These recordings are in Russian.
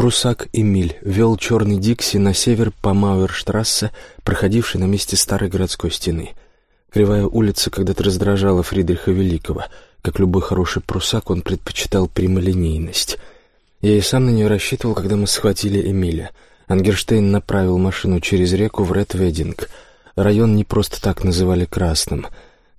Прусак Эмиль вел черный Дикси на север по Мауэрштрассе, проходившей на месте старой городской стены. Кривая улица когда-то раздражала Фридриха Великого. Как любой хороший прусак, он предпочитал прямолинейность. Я и сам на нее рассчитывал, когда мы схватили Эмиля. Ангерштейн направил машину через реку в Редвединг. Район не просто так называли «красным».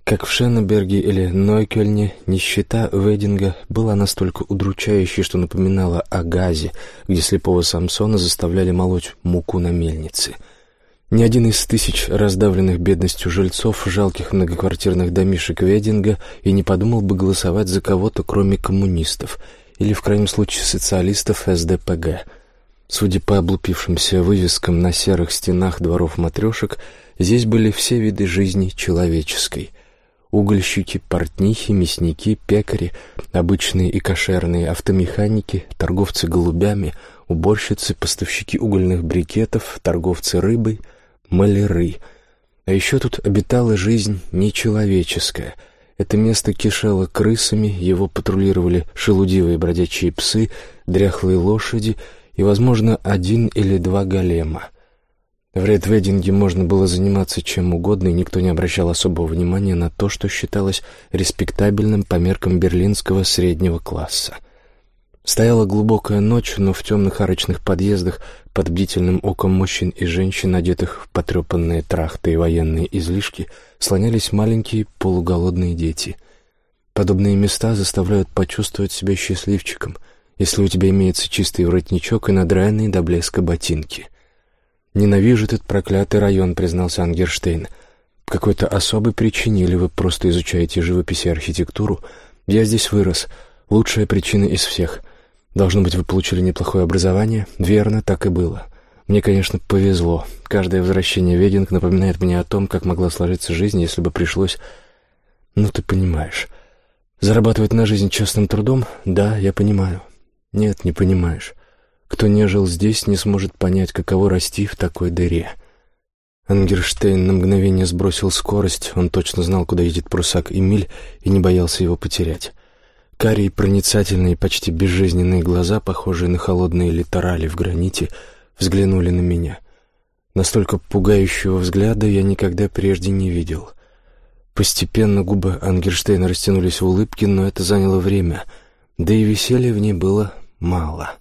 Как в Шеннеберге или Нойкельне, нищета Вединга была настолько удручающей, что напоминала о газе, где слепого Самсона заставляли молоть муку на мельнице. Ни один из тысяч раздавленных бедностью жильцов жалких многоквартирных домишек Вединга и не подумал бы голосовать за кого-то, кроме коммунистов, или, в крайнем случае, социалистов СДПГ. Судя по облупившимся вывескам на серых стенах дворов матрешек, здесь были все виды жизни человеческой — угольщики, портнихи, мясники, пекари, обычные и кошерные автомеханики, торговцы голубями, уборщицы, поставщики угольных брикетов, торговцы рыбой, маляры. А еще тут обитала жизнь нечеловеческая. Это место кишело крысами, его патрулировали шелудивые бродячие псы, дряхлые лошади и, возможно, один или два голема — в редвединге можно было заниматься чем угодно, и никто не обращал особого внимания на то, что считалось респектабельным по меркам берлинского среднего класса. Стояла глубокая ночь, но в темных арочных подъездах под бдительным оком мужчин и женщин, одетых в потрепанные трахты и военные излишки, слонялись маленькие полуголодные дети. Подобные места заставляют почувствовать себя счастливчиком, если у тебя имеется чистый воротничок и надраенные до блеска ботинки. «Ненавижу этот проклятый район», — признался Ангерштейн. «По какой-то особой причине или вы просто изучаете живопись и архитектуру? Я здесь вырос. Лучшая причина из всех. Должно быть, вы получили неплохое образование?» «Верно, так и было. Мне, конечно, повезло. Каждое возвращение в Вединг напоминает мне о том, как могла сложиться жизнь, если бы пришлось... Ну, ты понимаешь. Зарабатывать на жизнь честным трудом? Да, я понимаю. Нет, не понимаешь. Кто не жил здесь, не сможет понять, каково расти в такой дыре. Ангерштейн на мгновение сбросил скорость, он точно знал, куда едет прусак Эмиль, и не боялся его потерять. Карие проницательные, почти безжизненные глаза, похожие на холодные литерали в граните, взглянули на меня. Настолько пугающего взгляда я никогда прежде не видел. Постепенно губы Ангерштейна растянулись в улыбке, но это заняло время, да и веселья в ней было мало.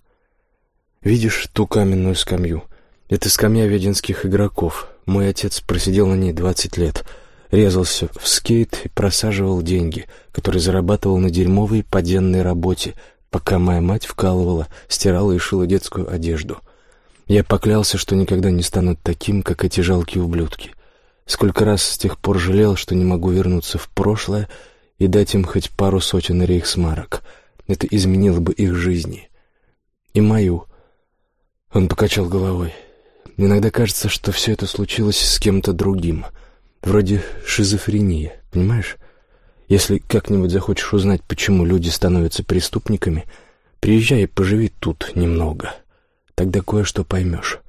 Видишь ту каменную скамью? Это скамья веденских игроков. Мой отец просидел на ней двадцать лет, резался в скейт и просаживал деньги, которые зарабатывал на дерьмовой поденной работе, пока моя мать вкалывала, стирала и шила детскую одежду. Я поклялся, что никогда не стану таким, как эти жалкие ублюдки. Сколько раз с тех пор жалел, что не могу вернуться в прошлое и дать им хоть пару сотен рейхсмарок. Это изменило бы их жизни. И мою. Он покачал головой. Иногда кажется, что все это случилось с кем-то другим. Вроде шизофрения, понимаешь? Если как-нибудь захочешь узнать, почему люди становятся преступниками, приезжай и поживи тут немного. Тогда кое-что поймешь.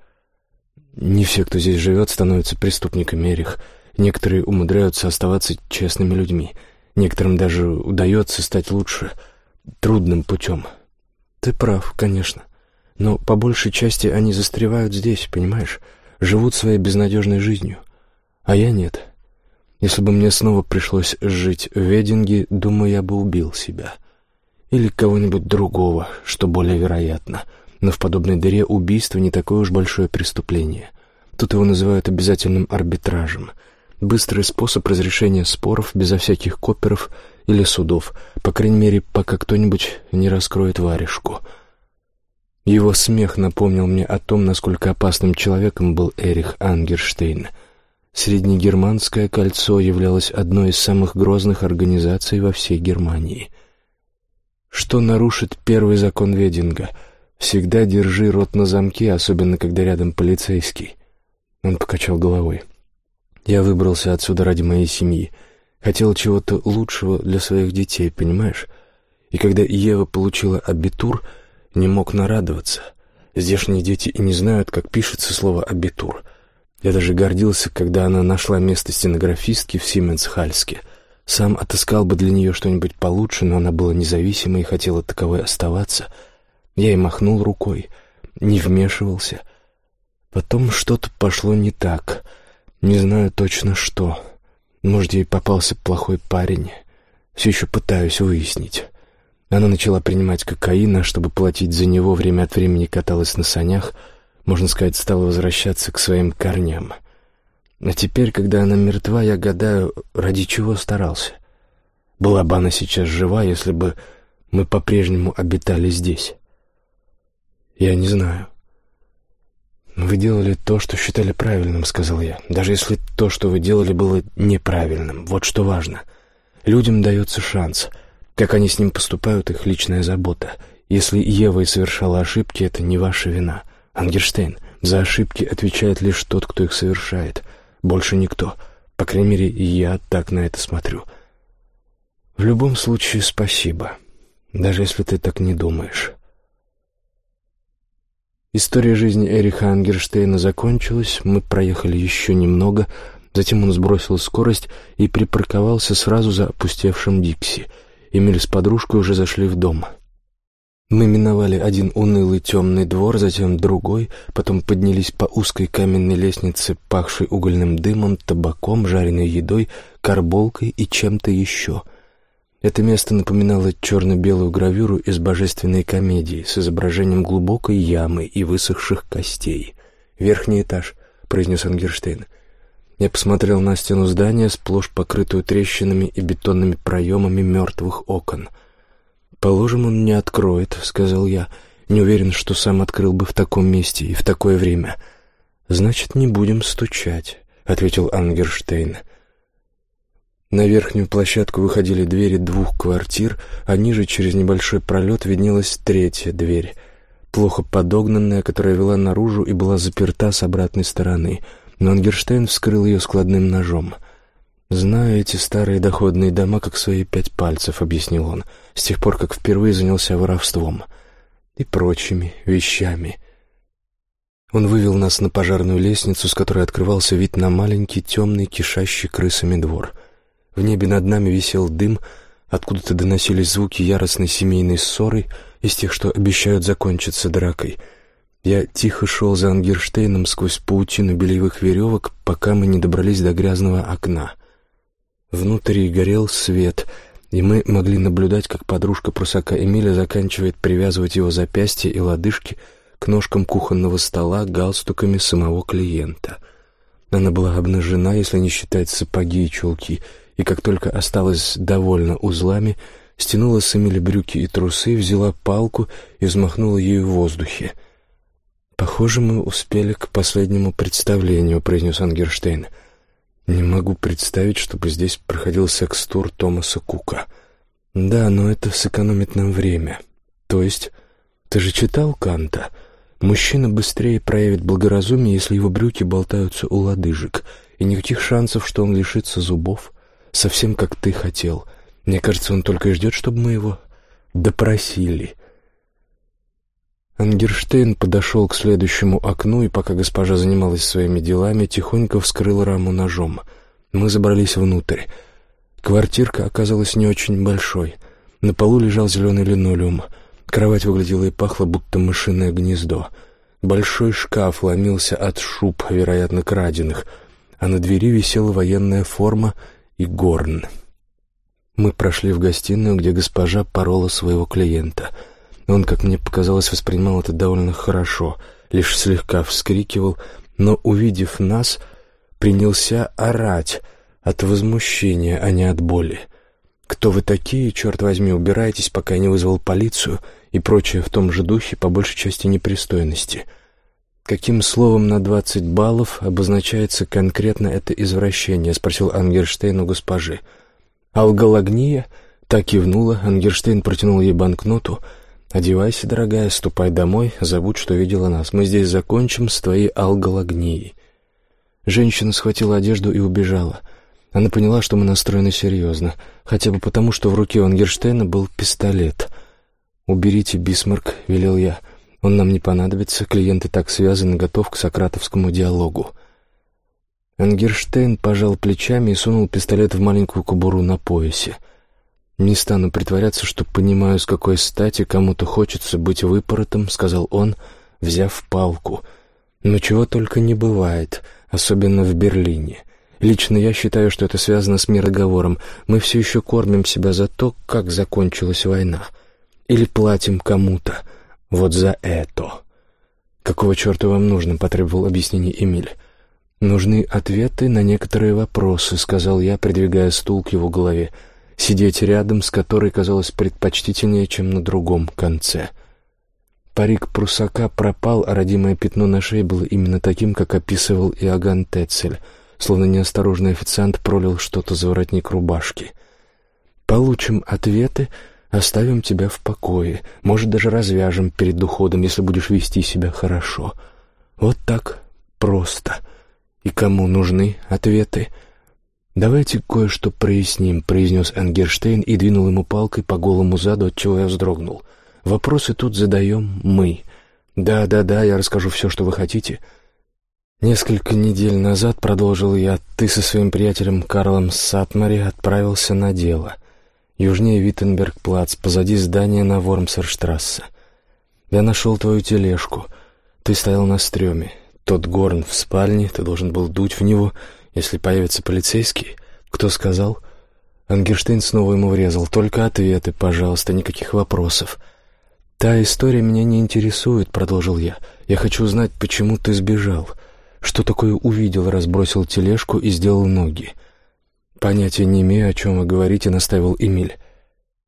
Не все, кто здесь живет, становятся преступниками, Эрих. Некоторые умудряются оставаться честными людьми. Некоторым даже удается стать лучше трудным путем. Ты прав, конечно. Но по большей части они застревают здесь, понимаешь? Живут своей безнадежной жизнью. А я нет. Если бы мне снова пришлось жить в Вединге, думаю, я бы убил себя. Или кого-нибудь другого, что более вероятно. Но в подобной дыре убийство не такое уж большое преступление. Тут его называют обязательным арбитражем. Быстрый способ разрешения споров безо всяких коперов или судов, по крайней мере, пока кто-нибудь не раскроет варежку — его смех напомнил мне о том, насколько опасным человеком был Эрих Ангерштейн. Среднегерманское кольцо являлось одной из самых грозных организаций во всей Германии. Что нарушит первый закон Вединга? Всегда держи рот на замке, особенно когда рядом полицейский. Он покачал головой. Я выбрался отсюда ради моей семьи. Хотел чего-то лучшего для своих детей, понимаешь? И когда Ева получила абитур — не мог нарадоваться. Здешние дети и не знают, как пишется слово «абитур». Я даже гордился, когда она нашла место стенографистки в Сименсхальске. Сам отыскал бы для нее что-нибудь получше, но она была независимой и хотела таковой оставаться. Я и махнул рукой. не вмешивался. Потом что-то пошло не так. Не знаю точно что. Может, ей попался плохой парень. Все еще пытаюсь выяснить. Она начала принимать кокаин, а чтобы платить за него, время от времени каталась на санях, можно сказать, стала возвращаться к своим корням. А теперь, когда она мертва, я гадаю, ради чего старался. Была бы она сейчас жива, если бы мы по-прежнему обитали здесь. Я не знаю. «Вы делали то, что считали правильным», — сказал я. «Даже если то, что вы делали, было неправильным. Вот что важно. Людям дается шанс. Как они с ним поступают, их личная забота. Если Ева и совершала ошибки, это не ваша вина. Ангерштейн, за ошибки отвечает лишь тот, кто их совершает. Больше никто. По крайней мере, я так на это смотрю. В любом случае, спасибо. Даже если ты так не думаешь». История жизни Эриха Ангерштейна закончилась, мы проехали еще немного, затем он сбросил скорость и припарковался сразу за опустевшим Дикси. Эмиль с подружкой уже зашли в дом. Мы миновали один унылый темный двор, затем другой, потом поднялись по узкой каменной лестнице, пахшей угольным дымом, табаком, жареной едой, карболкой и чем-то еще — это место напоминало черно-белую гравюру из божественной комедии с изображением глубокой ямы и высохших костей. «Верхний этаж», — произнес Ангерштейн. Я посмотрел на стену здания, сплошь покрытую трещинами и бетонными проемами мертвых окон. «Положим, он не откроет», — сказал я. «Не уверен, что сам открыл бы в таком месте и в такое время». «Значит, не будем стучать», — ответил Ангерштейн. На верхнюю площадку выходили двери двух квартир, а ниже через небольшой пролет виднелась третья дверь, плохо подогнанная, которая вела наружу и была заперта с обратной стороны. Но Ангерштейн вскрыл ее складным ножом. «Знаю эти старые доходные дома как свои пять пальцев», — объяснил он, с тех пор, как впервые занялся воровством и прочими вещами. Он вывел нас на пожарную лестницу, с которой открывался вид на маленький, темный, кишащий крысами двор — в небе над нами висел дым, откуда-то доносились звуки яростной семейной ссоры из тех, что обещают закончиться дракой. Я тихо шел за Ангерштейном сквозь паутину бельевых веревок, пока мы не добрались до грязного окна. Внутри горел свет, и мы могли наблюдать, как подружка прусака Эмиля заканчивает привязывать его запястья и лодыжки к ножкам кухонного стола галстуками самого клиента. Она была обнажена, если не считать сапоги и чулки — и как только осталась довольна узлами, стянула с Эмили брюки и трусы, взяла палку и взмахнула ею в воздухе. «Похоже, мы успели к последнему представлению», — произнес Ангерштейн. «Не могу представить, чтобы здесь проходил секс-тур Томаса Кука. Да, но это сэкономит нам время. То есть, ты же читал Канта?» Мужчина быстрее проявит благоразумие, если его брюки болтаются у лодыжек, и никаких шансов, что он лишится зубов совсем как ты хотел. Мне кажется, он только и ждет, чтобы мы его допросили». Ангерштейн подошел к следующему окну и, пока госпожа занималась своими делами, тихонько вскрыл раму ножом. Мы забрались внутрь. Квартирка оказалась не очень большой. На полу лежал зеленый линолеум. Кровать выглядела и пахла, будто мышиное гнездо. Большой шкаф ломился от шуб, вероятно, краденых, а на двери висела военная форма и горн. Мы прошли в гостиную, где госпожа порола своего клиента. Он, как мне показалось, воспринимал это довольно хорошо, лишь слегка вскрикивал, но, увидев нас, принялся орать от возмущения, а не от боли. «Кто вы такие, черт возьми, убирайтесь, пока я не вызвал полицию» и прочее в том же духе, по большей части непристойности — «Каким словом на двадцать баллов обозначается конкретно это извращение?» — спросил Ангерштейн у госпожи. «Алгологния?» — так кивнула. Ангерштейн протянул ей банкноту. «Одевайся, дорогая, ступай домой, забудь, что видела нас. Мы здесь закончим с твоей алгологнией». Женщина схватила одежду и убежала. Она поняла, что мы настроены серьезно, хотя бы потому, что в руке Ангерштейна был пистолет. «Уберите Бисмарк», — велел я, — он нам не понадобится, клиенты так связаны, готов к сократовскому диалогу. Ангерштейн пожал плечами и сунул пистолет в маленькую кобуру на поясе. «Не стану притворяться, что понимаю, с какой стати кому-то хочется быть выпоротым», — сказал он, взяв палку. Но чего только не бывает, особенно в Берлине. Лично я считаю, что это связано с мироговором. Мы все еще кормим себя за то, как закончилась война. Или платим кому-то. Вот за это. «Какого черта вам нужно?» — потребовал объяснений Эмиль. «Нужны ответы на некоторые вопросы», — сказал я, придвигая стул к его голове. Сидеть рядом с которой казалось предпочтительнее, чем на другом конце. Парик прусака пропал, а родимое пятно на шее было именно таким, как описывал Иоганн Тецель, словно неосторожный официант пролил что-то за воротник рубашки. «Получим ответы, оставим тебя в покое, может, даже развяжем перед уходом, если будешь вести себя хорошо. Вот так просто. И кому нужны ответы?» «Давайте кое-что проясним», — произнес Энгерштейн и двинул ему палкой по голому заду, отчего я вздрогнул. Вопросы тут задаем мы. Да-да-да, я расскажу все, что вы хотите. Несколько недель назад, продолжил я, ты со своим приятелем Карлом Сатмари отправился на дело. Южнее Виттенберг-плац, позади здания на Вормсерштрассе. Я нашел твою тележку. Ты стоял на стреме. Тот горн в спальне, ты должен был дуть в него, если появится полицейский. Кто сказал? Ангерштейн снова ему врезал. Только ответы, пожалуйста, никаких вопросов. «Та история меня не интересует», — продолжил я. «Я хочу узнать, почему ты сбежал. Что такое увидел, разбросил тележку и сделал ноги?» «Понятия не имею, о чем вы говорите», — настаивал Эмиль.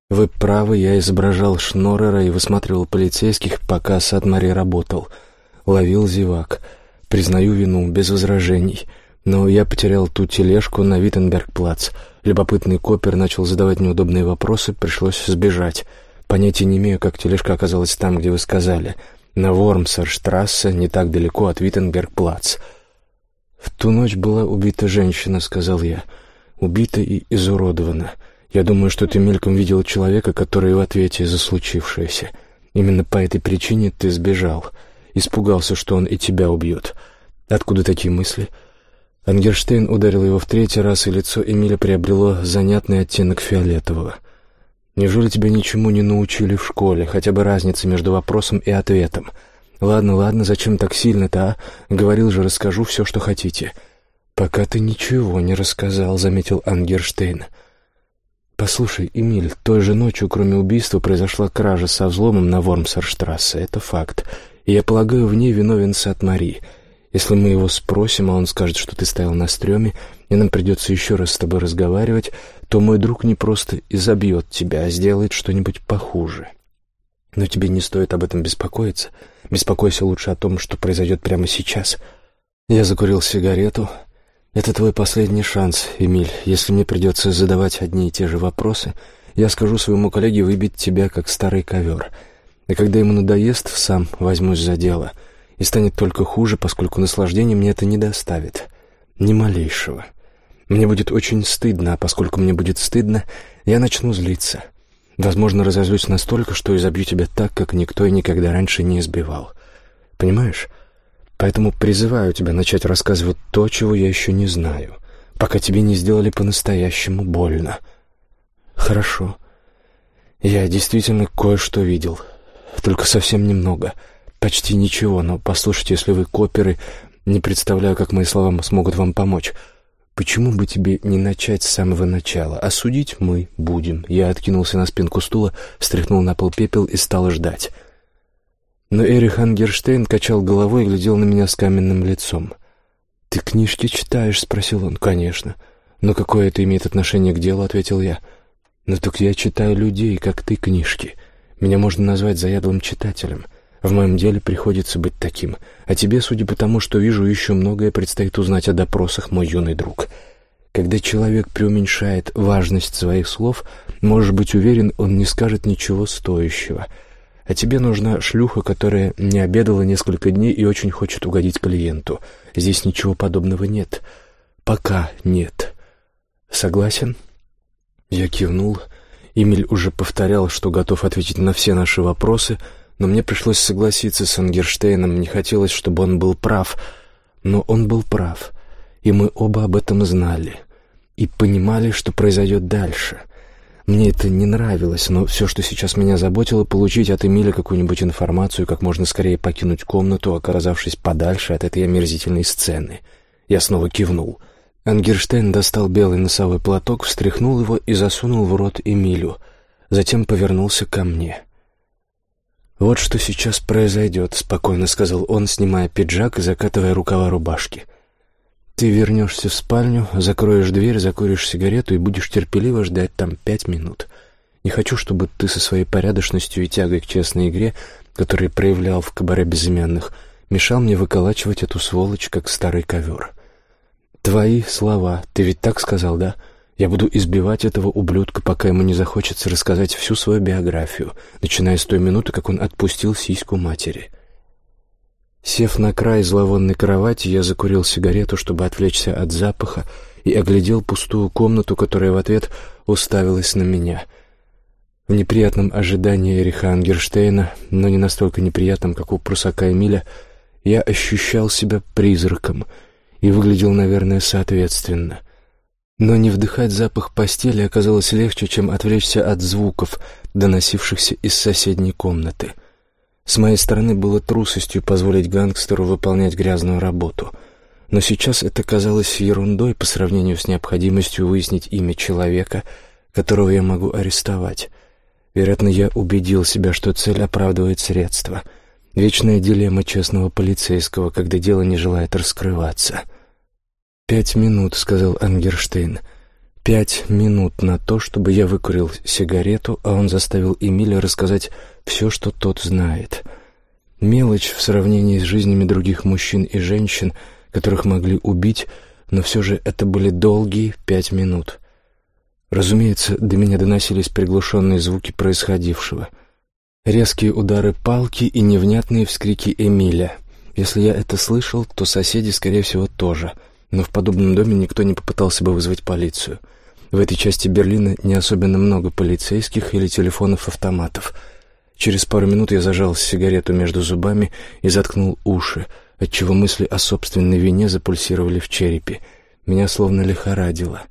«Вы правы, я изображал Шноррера и высматривал полицейских, пока Садмари работал. Ловил зевак. Признаю вину, без возражений. Но я потерял ту тележку на Виттенберг-плац. Любопытный копер начал задавать неудобные вопросы, пришлось сбежать». Понятия не имею, как тележка оказалась там, где вы сказали. На Вормсерштрассе, не так далеко от Виттенберг-плац. «В ту ночь была убита женщина», — сказал я. «Убита и изуродована. Я думаю, что ты мельком видел человека, который в ответе за случившееся. Именно по этой причине ты сбежал. Испугался, что он и тебя убьет. Откуда такие мысли?» Ангерштейн ударил его в третий раз, и лицо Эмиля приобрело занятный оттенок фиолетового. Неужели тебя ничему не научили в школе, хотя бы разницы между вопросом и ответом? Ладно, ладно, зачем так сильно-то, а? Говорил же, расскажу все, что хотите. Пока ты ничего не рассказал, заметил Ангерштейн. Послушай, Эмиль, той же ночью, кроме убийства, произошла кража со взломом на Вормсерштрассе. Это факт. И я полагаю, в ней виновен Сад Мари. Если мы его спросим, а он скажет, что ты стоял на стреме, и нам придется еще раз с тобой разговаривать, то мой друг не просто изобьет тебя, а сделает что-нибудь похуже. Но тебе не стоит об этом беспокоиться. Беспокойся лучше о том, что произойдет прямо сейчас. Я закурил сигарету. Это твой последний шанс, Эмиль. Если мне придется задавать одни и те же вопросы, я скажу своему коллеге выбить тебя, как старый ковер. И когда ему надоест, сам возьмусь за дело. И станет только хуже, поскольку наслаждения мне это не доставит. Ни малейшего. Мне будет очень стыдно, а поскольку мне будет стыдно, я начну злиться. Возможно, разозлюсь настолько, что изобью тебя так, как никто и никогда раньше не избивал. Понимаешь? Поэтому призываю тебя начать рассказывать то, чего я еще не знаю, пока тебе не сделали по-настоящему больно. Хорошо. Я действительно кое-что видел. Только совсем немного. Почти ничего, но послушайте, если вы коперы, не представляю, как мои слова смогут вам помочь. Почему бы тебе не начать с самого начала? Осудить мы будем. Я откинулся на спинку стула, стряхнул на пол пепел и стал ждать. Но Эрих Ангерштейн качал головой и глядел на меня с каменным лицом. «Ты книжки читаешь?» — спросил он. «Конечно». «Но какое это имеет отношение к делу?» — ответил я. «Ну так я читаю людей, как ты, книжки. Меня можно назвать заядлым читателем. В моем деле приходится быть таким. А тебе, судя по тому, что вижу, еще многое предстоит узнать о допросах, мой юный друг. Когда человек преуменьшает важность своих слов, можешь быть уверен, он не скажет ничего стоящего. А тебе нужна шлюха, которая не обедала несколько дней и очень хочет угодить клиенту. Здесь ничего подобного нет. Пока нет. Согласен? Я кивнул. Эмиль уже повторял, что готов ответить на все наши вопросы — но мне пришлось согласиться с Ангерштейном, не хотелось, чтобы он был прав, но он был прав, и мы оба об этом знали и понимали, что произойдет дальше. Мне это не нравилось, но все, что сейчас меня заботило, получить от Эмиля какую-нибудь информацию, как можно скорее покинуть комнату, оказавшись подальше от этой омерзительной сцены. Я снова кивнул. Ангерштейн достал белый носовой платок, встряхнул его и засунул в рот Эмилю. Затем повернулся ко мне. «Вот что сейчас произойдет», — спокойно сказал он, снимая пиджак и закатывая рукава рубашки. Ты вернешься в спальню, закроешь дверь, закуришь сигарету и будешь терпеливо ждать там пять минут. Не хочу, чтобы ты со своей порядочностью и тягой к честной игре, который проявлял в кабаре безымянных, мешал мне выколачивать эту сволочь, как старый ковер. Твои слова, ты ведь так сказал, да? Я буду избивать этого ублюдка, пока ему не захочется рассказать всю свою биографию, начиная с той минуты, как он отпустил сиську матери. Сев на край зловонной кровати, я закурил сигарету, чтобы отвлечься от запаха, и оглядел пустую комнату, которая в ответ уставилась на меня. В неприятном ожидании Эриха Ангерштейна, но не настолько неприятном, как у прусака Эмиля, я ощущал себя призраком и выглядел, наверное, соответственно. Но не вдыхать запах постели оказалось легче, чем отвлечься от звуков, доносившихся из соседней комнаты — с моей стороны было трусостью позволить гангстеру выполнять грязную работу. Но сейчас это казалось ерундой по сравнению с необходимостью выяснить имя человека, которого я могу арестовать. Вероятно, я убедил себя, что цель оправдывает средства. Вечная дилемма честного полицейского, когда дело не желает раскрываться. «Пять минут», — сказал Ангерштейн. «Пять минут на то, чтобы я выкурил сигарету, а он заставил Эмиля рассказать все, что тот знает. Мелочь в сравнении с жизнями других мужчин и женщин, которых могли убить, но все же это были долгие пять минут. Разумеется, до меня доносились приглушенные звуки происходившего. Резкие удары палки и невнятные вскрики Эмиля. Если я это слышал, то соседи, скорее всего, тоже. Но в подобном доме никто не попытался бы вызвать полицию. В этой части Берлина не особенно много полицейских или телефонов-автоматов — Через пару минут я зажал сигарету между зубами и заткнул уши, отчего мысли о собственной вине запульсировали в черепе. Меня словно лихорадило.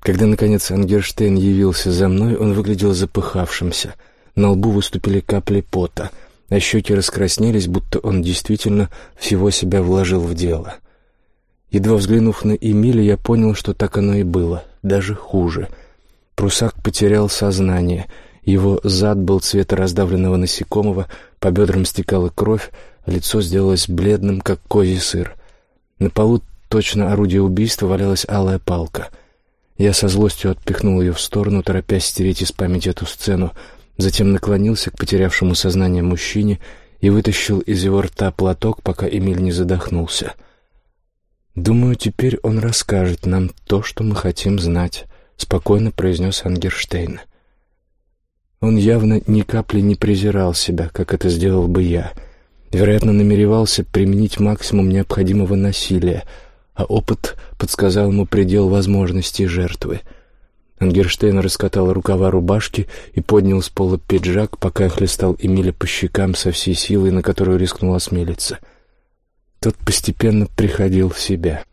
Когда, наконец, Ангерштейн явился за мной, он выглядел запыхавшимся. На лбу выступили капли пота, а щеки раскраснелись, будто он действительно всего себя вложил в дело. Едва взглянув на Эмиля, я понял, что так оно и было, даже хуже. Прусак потерял сознание — его зад был цвета раздавленного насекомого, по бедрам стекала кровь, а лицо сделалось бледным, как козий сыр. На полу, точно орудие убийства, валялась алая палка. Я со злостью отпихнул ее в сторону, торопясь стереть из памяти эту сцену, затем наклонился к потерявшему сознание мужчине и вытащил из его рта платок, пока Эмиль не задохнулся. «Думаю, теперь он расскажет нам то, что мы хотим знать», — спокойно произнес Ангерштейн. — он явно ни капли не презирал себя, как это сделал бы я. Вероятно, намеревался применить максимум необходимого насилия, а опыт подсказал ему предел возможностей жертвы. Ангерштейн раскатал рукава рубашки и поднял с пола пиджак, пока хлестал Эмиля по щекам со всей силой, на которую рискнул осмелиться. Тот постепенно приходил в себя.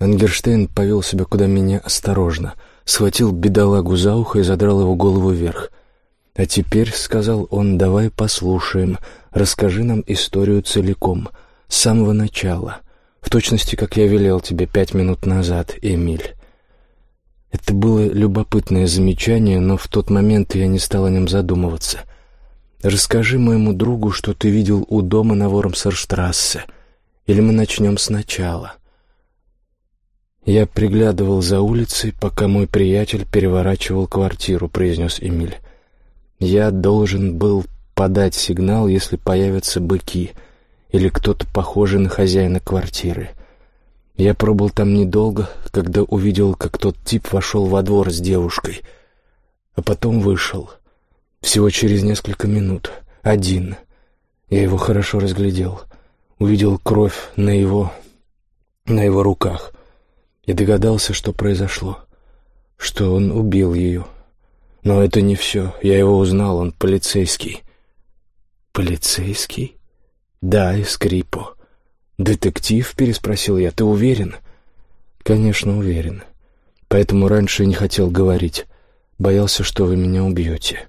Ангерштейн повел себя куда менее осторожно, схватил бедолагу за ухо и задрал его голову вверх. «А теперь, — сказал он, — давай послушаем, расскажи нам историю целиком, с самого начала, в точности, как я велел тебе пять минут назад, Эмиль». Это было любопытное замечание, но в тот момент я не стал о нем задумываться. «Расскажи моему другу, что ты видел у дома на Вормсерштрассе, или мы начнем сначала». «Я приглядывал за улицей, пока мой приятель переворачивал квартиру», — произнес Эмиль. Я должен был подать сигнал, если появятся быки или кто-то похожий на хозяина квартиры. Я пробыл там недолго, когда увидел, как тот тип вошел во двор с девушкой, а потом вышел. Всего через несколько минут. Один. Я его хорошо разглядел. Увидел кровь на его... на его руках. И догадался, что произошло. Что он убил ее. Но это не все. Я его узнал, он полицейский. Полицейский? Да, из Крипо. Детектив? Переспросил я. Ты уверен? Конечно, уверен. Поэтому раньше не хотел говорить. Боялся, что вы меня убьете.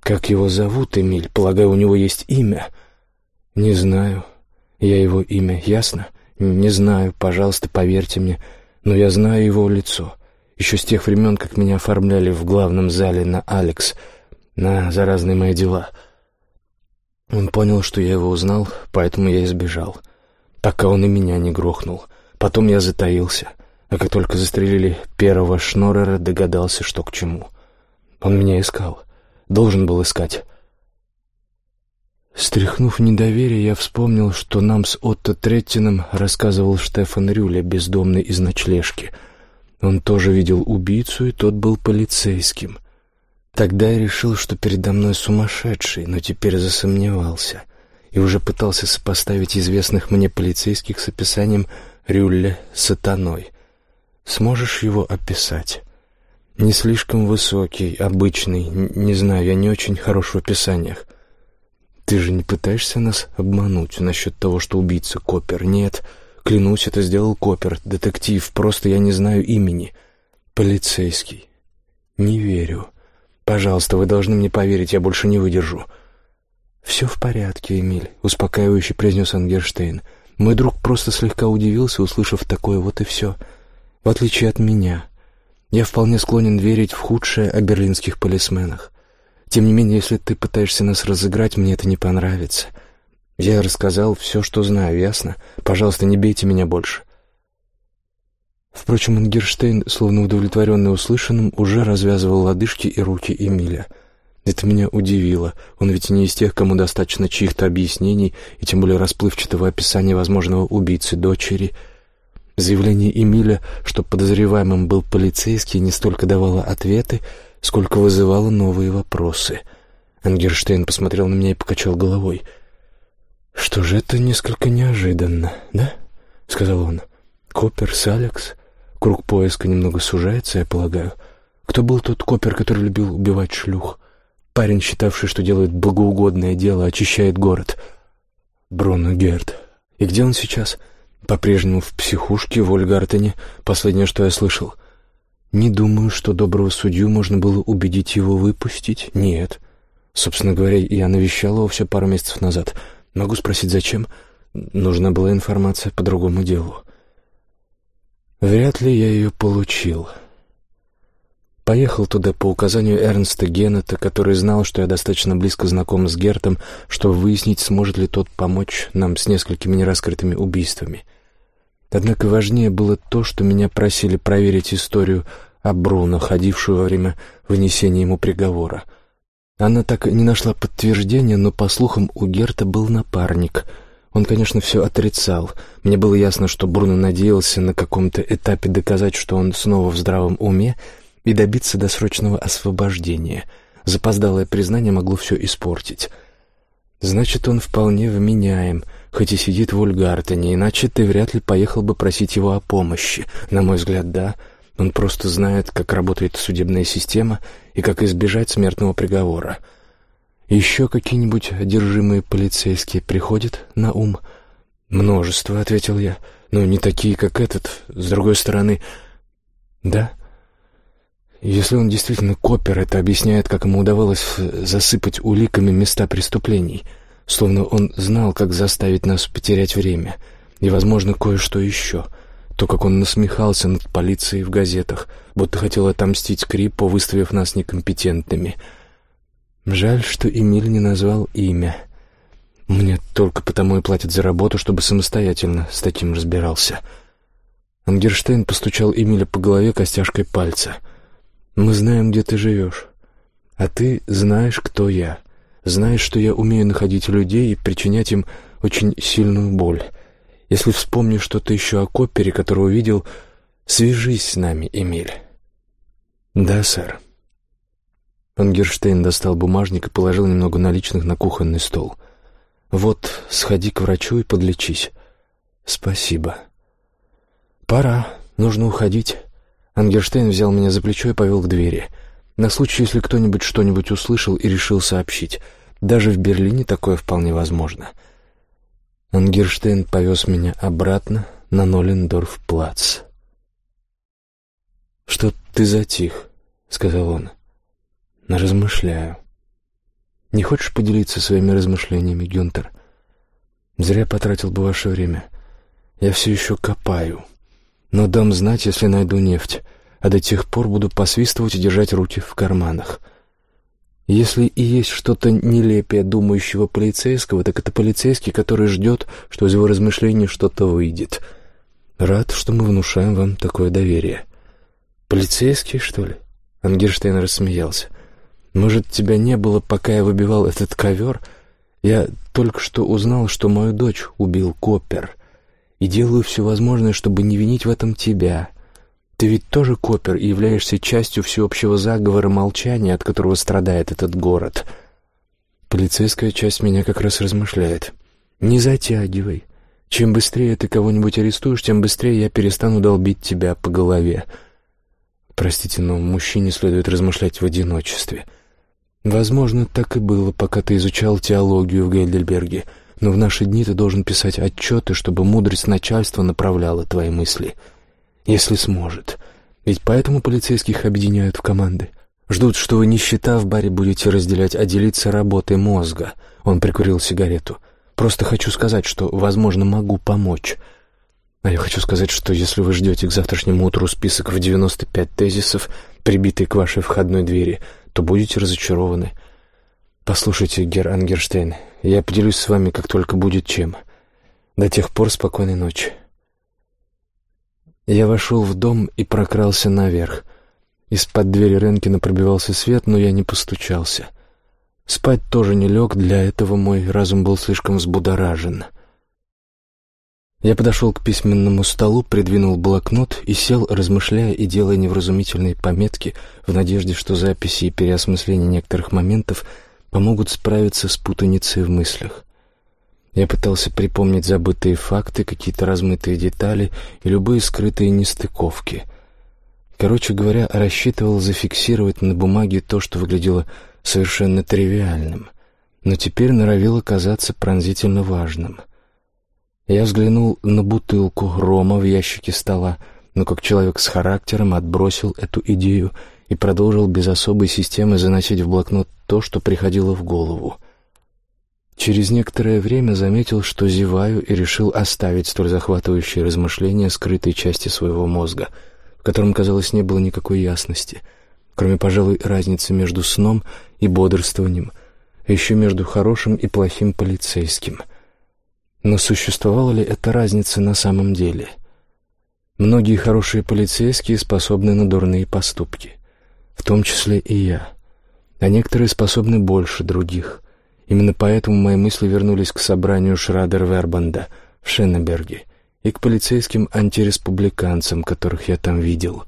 Как его зовут, Эмиль? Полагаю, у него есть имя?» «Не знаю. Я его имя, ясно? Не знаю, пожалуйста, поверьте мне. Но я знаю его лицо. Еще с тех времен, как меня оформляли в главном зале на Алекс, на за разные мои дела. Он понял, что я его узнал, поэтому я избежал. Пока он и меня не грохнул. Потом я затаился, а как только застрелили первого Шноррера, догадался, что к чему. Он меня искал. Должен был искать. Стряхнув недоверие, я вспомнил, что нам с Отто Треттином рассказывал Штефан Рюля, бездомный из ночлежки. Он тоже видел убийцу, и тот был полицейским. Тогда я решил, что передо мной сумасшедший, но теперь засомневался и уже пытался сопоставить известных мне полицейских с описанием Рюлля сатаной. Сможешь его описать? Не слишком высокий, обычный, не знаю, я не очень хорош в описаниях. Ты же не пытаешься нас обмануть насчет того, что убийца Копер? Нет, клянусь, это сделал Копер, детектив, просто я не знаю имени. Полицейский. Не верю. Пожалуйста, вы должны мне поверить, я больше не выдержу. Все в порядке, Эмиль, успокаивающе произнес Ангерштейн. Мой друг просто слегка удивился, услышав такое, вот и все. В отличие от меня, я вполне склонен верить в худшее о берлинских полисменах. Тем не менее, если ты пытаешься нас разыграть, мне это не понравится. Я рассказал все, что знаю, ясно? Пожалуйста, не бейте меня больше». Впрочем, Ингерштейн, словно удовлетворенный услышанным, уже развязывал лодыжки и руки Эмиля. Это меня удивило. Он ведь не из тех, кому достаточно чьих-то объяснений и тем более расплывчатого описания возможного убийцы дочери. Заявление Эмиля, что подозреваемым был полицейский, не столько давало ответы, сколько вызывало новые вопросы. Ангерштейн посмотрел на меня и покачал головой. «Что же это несколько неожиданно, да?» — сказал он. «Копер с Алекс? Круг поиска немного сужается, я полагаю. Кто был тот Копер, который любил убивать шлюх? Парень, считавший, что делает благоугодное дело, очищает город. Бруно Герд. И где он сейчас?» «По-прежнему в психушке в Ольгартене, последнее, что я слышал». Не думаю, что доброго судью можно было убедить его выпустить. Нет. Собственно говоря, я навещал его все пару месяцев назад. Могу спросить, зачем? Нужна была информация по другому делу. Вряд ли я ее получил. Поехал туда по указанию Эрнста Геннета, который знал, что я достаточно близко знаком с Гертом, чтобы выяснить, сможет ли тот помочь нам с несколькими нераскрытыми убийствами — Однако важнее было то, что меня просили проверить историю о Бруно, ходившую во время вынесения ему приговора. Она так и не нашла подтверждения, но, по слухам, у Герта был напарник. Он, конечно, все отрицал. Мне было ясно, что Бруно надеялся на каком-то этапе доказать, что он снова в здравом уме, и добиться досрочного освобождения. Запоздалое признание могло все испортить. Значит, он вполне вменяем — хоть и сидит в Ульгартене, иначе ты вряд ли поехал бы просить его о помощи. На мой взгляд, да. Он просто знает, как работает судебная система и как избежать смертного приговора. Еще какие-нибудь одержимые полицейские приходят на ум? Множество, — ответил я. Но не такие, как этот. С другой стороны... Да? Если он действительно копер, это объясняет, как ему удавалось засыпать уликами места преступлений — словно он знал, как заставить нас потерять время, и, возможно, кое-что еще. То, как он насмехался над полицией в газетах, будто хотел отомстить Криппо, выставив нас некомпетентными. Жаль, что Эмиль не назвал имя. Мне только потому и платят за работу, чтобы самостоятельно с таким разбирался. Ангерштейн постучал Эмиля по голове костяшкой пальца. «Мы знаем, где ты живешь, а ты знаешь, кто я». Знаешь, что я умею находить людей и причинять им очень сильную боль. Если вспомнишь что-то еще о Коппере, которого видел, свяжись с нами, Эмиль». «Да, сэр». Ангерштейн достал бумажник и положил немного наличных на кухонный стол. «Вот, сходи к врачу и подлечись». «Спасибо». «Пора, нужно уходить». Ангерштейн взял меня за плечо и повел к двери. На случай, если кто-нибудь что-нибудь услышал и решил сообщить. Даже в Берлине такое вполне возможно. Ангерштейн повез меня обратно на Ноллендорф-плац. «Что ты затих?» — сказал он. Размышляю. Не хочешь поделиться своими размышлениями, Гюнтер? Зря потратил бы ваше время. Я все еще копаю. Но дам знать, если найду нефть, а до тех пор буду посвистывать и держать руки в карманах. Если и есть что-то нелепее думающего полицейского, так это полицейский, который ждет, что из его размышлений что-то выйдет. Рад, что мы внушаем вам такое доверие. Полицейский, что ли? Ангерштейн рассмеялся. Может, тебя не было, пока я выбивал этот ковер? Я только что узнал, что мою дочь убил Коппер. И делаю все возможное, чтобы не винить в этом тебя. Ты ведь тоже Коппер и являешься частью всеобщего заговора молчания, от которого страдает этот город. Полицейская часть меня как раз размышляет. Не затягивай. Чем быстрее ты кого-нибудь арестуешь, тем быстрее я перестану долбить тебя по голове. Простите, но мужчине следует размышлять в одиночестве. Возможно, так и было, пока ты изучал теологию в Гейдельберге, но в наши дни ты должен писать отчеты, чтобы мудрость начальства направляла твои мысли. Если сможет. Ведь поэтому полицейских объединяют в команды. Ждут, что вы нищета в баре будете разделять, а делиться работой мозга. Он прикурил сигарету. Просто хочу сказать, что, возможно, могу помочь. А я хочу сказать, что если вы ждете к завтрашнему утру список в 95 тезисов, прибитый к вашей входной двери, то будете разочарованы. Послушайте, Гер Ангерштейн, я поделюсь с вами, как только будет чем. До тех пор спокойной ночи. Я вошел в дом и прокрался наверх. Из-под двери Ренкина пробивался свет, но я не постучался. Спать тоже не лег, для этого мой разум был слишком взбудоражен. Я подошел к письменному столу, придвинул блокнот и сел, размышляя и делая невразумительные пометки, в надежде, что записи и переосмысление некоторых моментов помогут справиться с путаницей в мыслях. Я пытался припомнить забытые факты, какие-то размытые детали и любые скрытые нестыковки. Короче говоря, рассчитывал зафиксировать на бумаге то, что выглядело совершенно тривиальным, но теперь норовило казаться пронзительно важным — я взглянул на бутылку рома в ящике стола, но как человек с характером отбросил эту идею и продолжил без особой системы заносить в блокнот то, что приходило в голову. Через некоторое время заметил, что зеваю, и решил оставить столь захватывающие размышления скрытой части своего мозга, в котором, казалось, не было никакой ясности, кроме, пожалуй, разницы между сном и бодрствованием, а еще между хорошим и плохим полицейским — но существовала ли эта разница на самом деле? Многие хорошие полицейские способны на дурные поступки, в том числе и я. А некоторые способны больше других. Именно поэтому мои мысли вернулись к собранию Шрадер-Вербанда в Шеннеберге и к полицейским антиреспубликанцам, которых я там видел.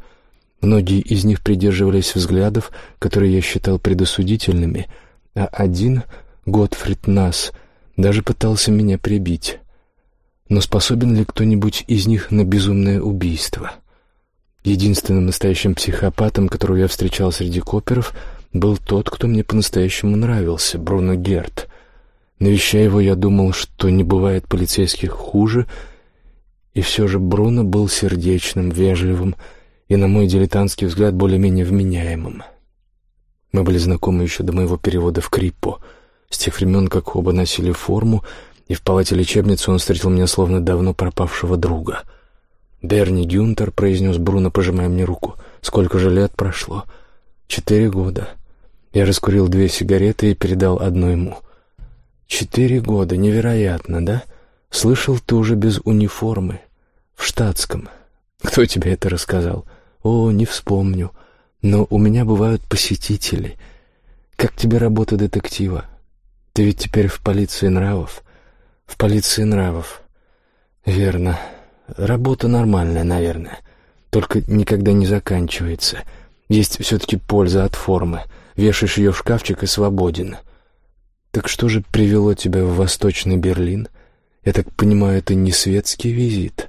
Многие из них придерживались взглядов, которые я считал предосудительными, а один, Готфрид Нас, — даже пытался меня прибить. Но способен ли кто-нибудь из них на безумное убийство? Единственным настоящим психопатом, которого я встречал среди коперов, был тот, кто мне по-настоящему нравился, Бруно Герт. Навещая его, я думал, что не бывает полицейских хуже, и все же Бруно был сердечным, вежливым и, на мой дилетантский взгляд, более-менее вменяемым. Мы были знакомы еще до моего перевода в Криппо — с тех времен, как оба носили форму, и в палате лечебницы он встретил меня словно давно пропавшего друга. «Берни Гюнтер», — произнес Бруно, пожимая мне руку. «Сколько же лет прошло?» «Четыре года». Я раскурил две сигареты и передал одну ему. «Четыре года, невероятно, да? Слышал, ты уже без униформы, в штатском. Кто тебе это рассказал? О, не вспомню. Но у меня бывают посетители. Как тебе работа детектива? Ты ведь теперь в полиции нравов? В полиции нравов. Верно. Работа нормальная, наверное. Только никогда не заканчивается. Есть все-таки польза от формы. Вешаешь ее в шкафчик и свободен. Так что же привело тебя в Восточный Берлин? Я так понимаю, это не светский визит.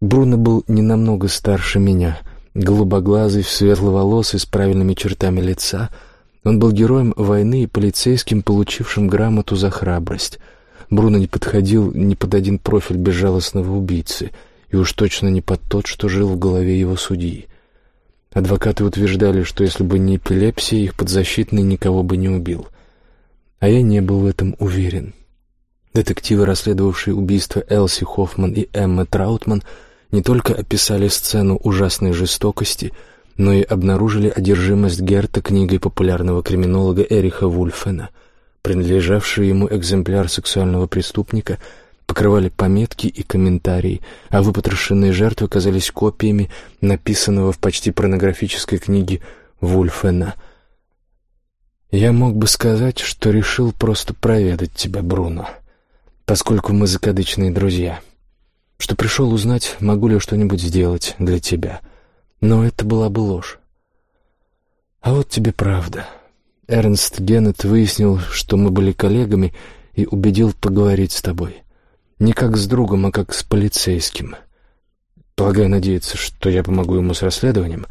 Бруно был не намного старше меня, голубоглазый, светловолосый, с правильными чертами лица — он был героем войны и полицейским, получившим грамоту за храбрость. Бруно не подходил ни под один профиль безжалостного убийцы, и уж точно не под тот, что жил в голове его судьи. Адвокаты утверждали, что если бы не эпилепсия, их подзащитный никого бы не убил. А я не был в этом уверен. Детективы, расследовавшие убийство Элси Хоффман и Эммы Траутман, не только описали сцену ужасной жестокости, но и обнаружили одержимость Герта книгой популярного криминолога Эриха Вульфена. Принадлежавший ему экземпляр сексуального преступника покрывали пометки и комментарии, а выпотрошенные жертвы казались копиями написанного в почти порнографической книге Вульфена. «Я мог бы сказать, что решил просто проведать тебя, Бруно», поскольку мы закадычные друзья, что пришел узнать, могу ли что-нибудь сделать для тебя. Но это была бы ложь. А вот тебе правда. Эрнст Геннет выяснил, что мы были коллегами, и убедил поговорить с тобой. Не как с другом, а как с полицейским. Полагаю, надеяться, что я помогу ему с расследованием.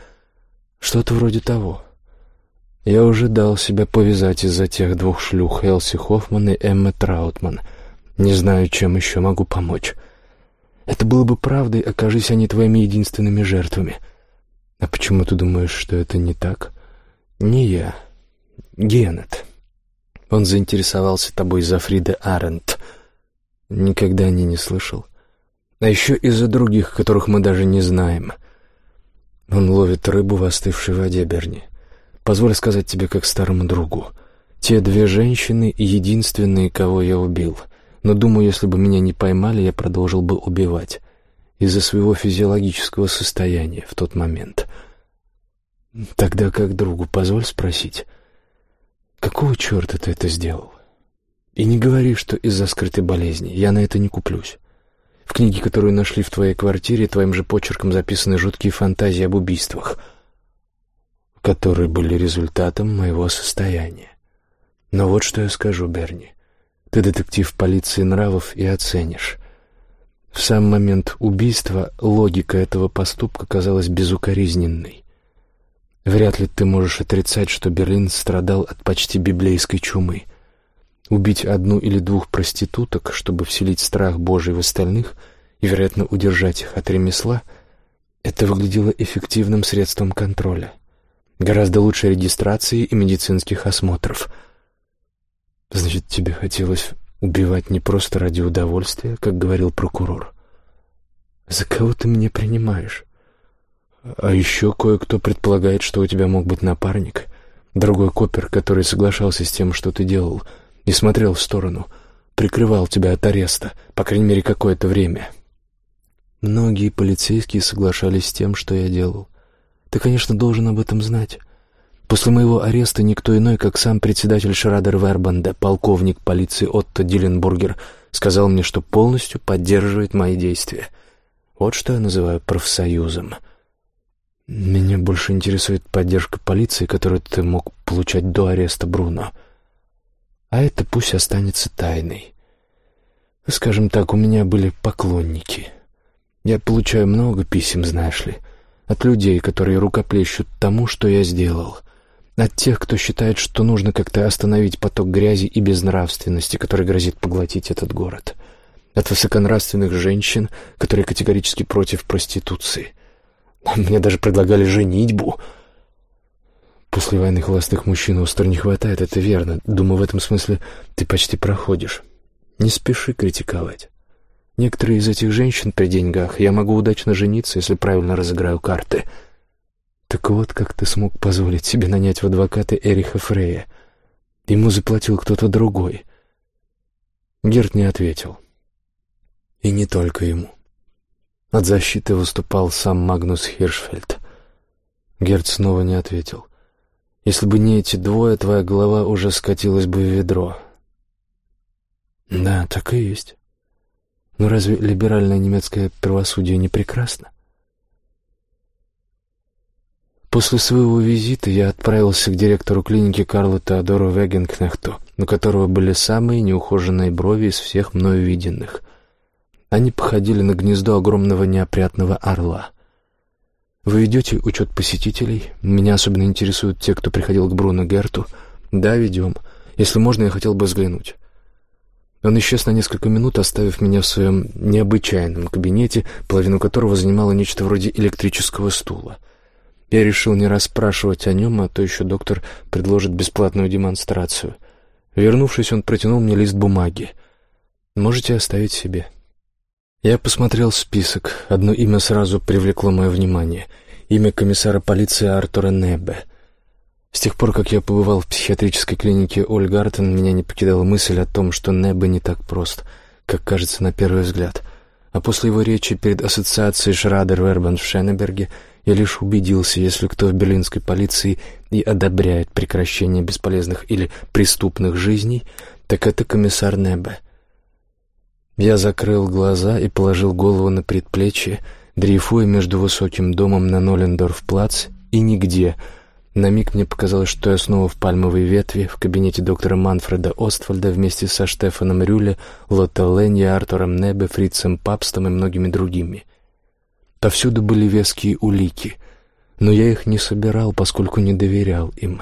Что-то вроде того. Я уже дал себя повязать из-за тех двух шлюх Элси Хоффман и Эммы Траутман — не знаю, чем еще могу помочь. Это было бы правдой, окажись они твоими единственными жертвами. А почему ты думаешь, что это не так? Не я. Геннет. Он заинтересовался тобой за Фрида Арендт. Никогда о ней не слышал. А еще из-за других, которых мы даже не знаем. Он ловит рыбу в остывшей воде, Берни. Позволь сказать тебе как старому другу. Те две женщины — единственные, кого я убил — но думаю, если бы меня не поймали, я продолжил бы убивать из-за своего физиологического состояния в тот момент. Тогда как другу, позволь спросить, какого черта ты это сделал? И не говори, что из-за скрытой болезни, я на это не куплюсь. В книге, которую нашли в твоей квартире, твоим же почерком записаны жуткие фантазии об убийствах, которые были результатом моего состояния. Но вот что я скажу, Берни. Ты детектив полиции нравов и оценишь. В сам момент убийства логика этого поступка казалась безукоризненной. Вряд ли ты можешь отрицать, что Берлин страдал от почти библейской чумы. Убить одну или двух проституток, чтобы вселить страх Божий в остальных и, вероятно, удержать их от ремесла, это выглядело эффективным средством контроля. Гораздо лучше регистрации и медицинских осмотров — Значит, тебе хотелось убивать не просто ради удовольствия, как говорил прокурор. За кого ты меня принимаешь? А еще кое-кто предполагает, что у тебя мог быть напарник, другой копер, который соглашался с тем, что ты делал, и смотрел в сторону, прикрывал тебя от ареста, по крайней мере, какое-то время. Многие полицейские соглашались с тем, что я делал. Ты, конечно, должен об этом знать. После моего ареста никто иной, как сам председатель Шрадер Вербанда, полковник полиции Отто Дилленбургер, сказал мне, что полностью поддерживает мои действия. Вот что я называю профсоюзом. Меня больше интересует поддержка полиции, которую ты мог получать до ареста Бруно. А это пусть останется тайной. Скажем так, у меня были поклонники. Я получаю много писем, знаешь ли, от людей, которые рукоплещут тому, что я сделал — от тех, кто считает, что нужно как-то остановить поток грязи и безнравственности, который грозит поглотить этот город. От высоконравственных женщин, которые категорически против проституции. Мне даже предлагали женитьбу. После войны холостых мужчин остро не хватает, это верно. Думаю, в этом смысле ты почти проходишь. Не спеши критиковать. Некоторые из этих женщин при деньгах я могу удачно жениться, если правильно разыграю карты — так вот, как ты смог позволить себе нанять в адвокаты Эриха Фрея. Ему заплатил кто-то другой. Герт не ответил. И не только ему. От защиты выступал сам Магнус Хиршфельд. Герт снова не ответил. Если бы не эти двое, твоя голова уже скатилась бы в ведро. Да, так и есть. Но разве либеральное немецкое правосудие не прекрасно? После своего визита я отправился к директору клиники Карла Теодору Вегенкнехту, у которого были самые неухоженные брови из всех мною виденных. Они походили на гнездо огромного неопрятного орла. «Вы ведете учет посетителей? Меня особенно интересуют те, кто приходил к Бруно Герту. Да, ведем. Если можно, я хотел бы взглянуть». Он исчез на несколько минут, оставив меня в своем необычайном кабинете, половину которого занимало нечто вроде электрического стула — Я решил не расспрашивать о нем, а то еще доктор предложит бесплатную демонстрацию. Вернувшись, он протянул мне лист бумаги. «Можете оставить себе». Я посмотрел список. Одно имя сразу привлекло мое внимание. Имя комиссара полиции Артура Небе. С тех пор, как я побывал в психиатрической клинике Ольгартен, меня не покидала мысль о том, что Небе не так прост, как кажется на первый взгляд. А после его речи перед ассоциацией Шрадер-Вербан в Шеннеберге я лишь убедился, если кто в берлинской полиции и одобряет прекращение бесполезных или преступных жизней, так это комиссар Небе. Я закрыл глаза и положил голову на предплечье, дрейфуя между высоким домом на Ноллендорф-плац и нигде. На миг мне показалось, что я снова в пальмовой ветви, в кабинете доктора Манфреда Остфальда вместе со Штефаном Рюле, Лотто Ленни, Артуром Небе, Фрицем Папстом и многими другими. Повсюду были веские улики, но я их не собирал, поскольку не доверял им.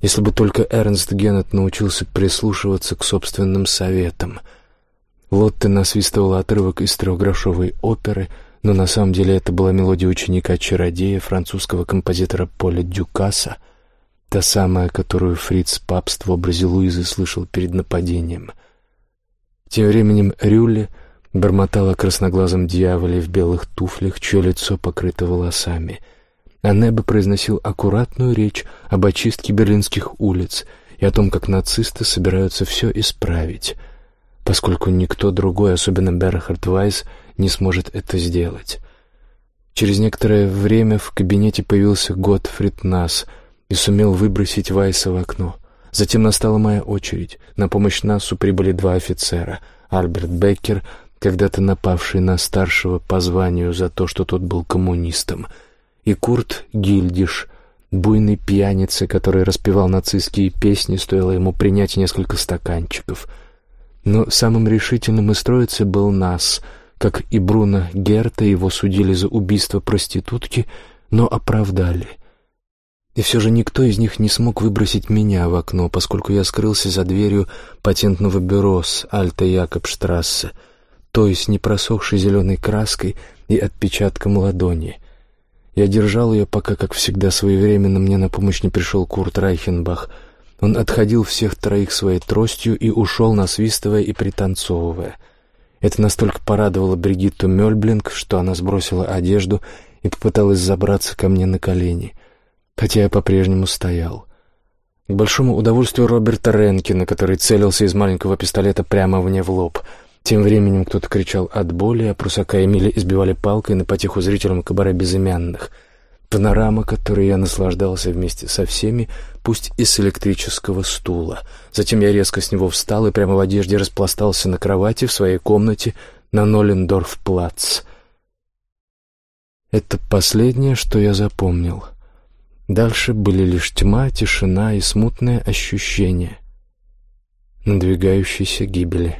Если бы только Эрнст Геннет научился прислушиваться к собственным советам. Лотте насвистывала отрывок из трехгрошовой оперы, но на самом деле это была мелодия ученика-чародея, французского композитора Поля Дюкаса, та самая, которую Фриц Папст в образе Луизы слышал перед нападением. Тем временем Рюле — бормотала красноглазом дьяволе в белых туфлях, чье лицо покрыто волосами. А Небе произносил аккуратную речь об очистке берлинских улиц и о том, как нацисты собираются все исправить, поскольку никто другой, особенно Берхард Вайс, не сможет это сделать. Через некоторое время в кабинете появился Готфрид Нас и сумел выбросить Вайса в окно. Затем настала моя очередь. На помощь Насу прибыли два офицера — Альберт Беккер — когда-то напавший на старшего по званию за то, что тот был коммунистом, и Курт Гильдиш, буйный пьяница, который распевал нацистские песни, стоило ему принять несколько стаканчиков. Но самым решительным из троицы был нас, как и Бруно Герта, его судили за убийство проститутки, но оправдали — и все же никто из них не смог выбросить меня в окно, поскольку я скрылся за дверью патентного бюро с Альта Якобштрассе, той с непросохшей зеленой краской и отпечатком ладони. Я держал ее, пока, как всегда, своевременно мне на помощь не пришел Курт Райхенбах. Он отходил всех троих своей тростью и ушел, насвистывая и пританцовывая. Это настолько порадовало Бригитту Мёльблинг, что она сбросила одежду и попыталась забраться ко мне на колени, хотя я по-прежнему стоял. К большому удовольствию Роберта Ренкина, который целился из маленького пистолета прямо мне в лоб — тем временем кто-то кричал от боли, а Прусака Эмили избивали палкой на потеху зрителям кабаре безымянных. Панорама, которой я наслаждался вместе со всеми, пусть и с электрического стула. Затем я резко с него встал и прямо в одежде распластался на кровати в своей комнате на Ноллендорф-плац. Это последнее, что я запомнил. Дальше были лишь тьма, тишина и смутное ощущение надвигающейся гибели.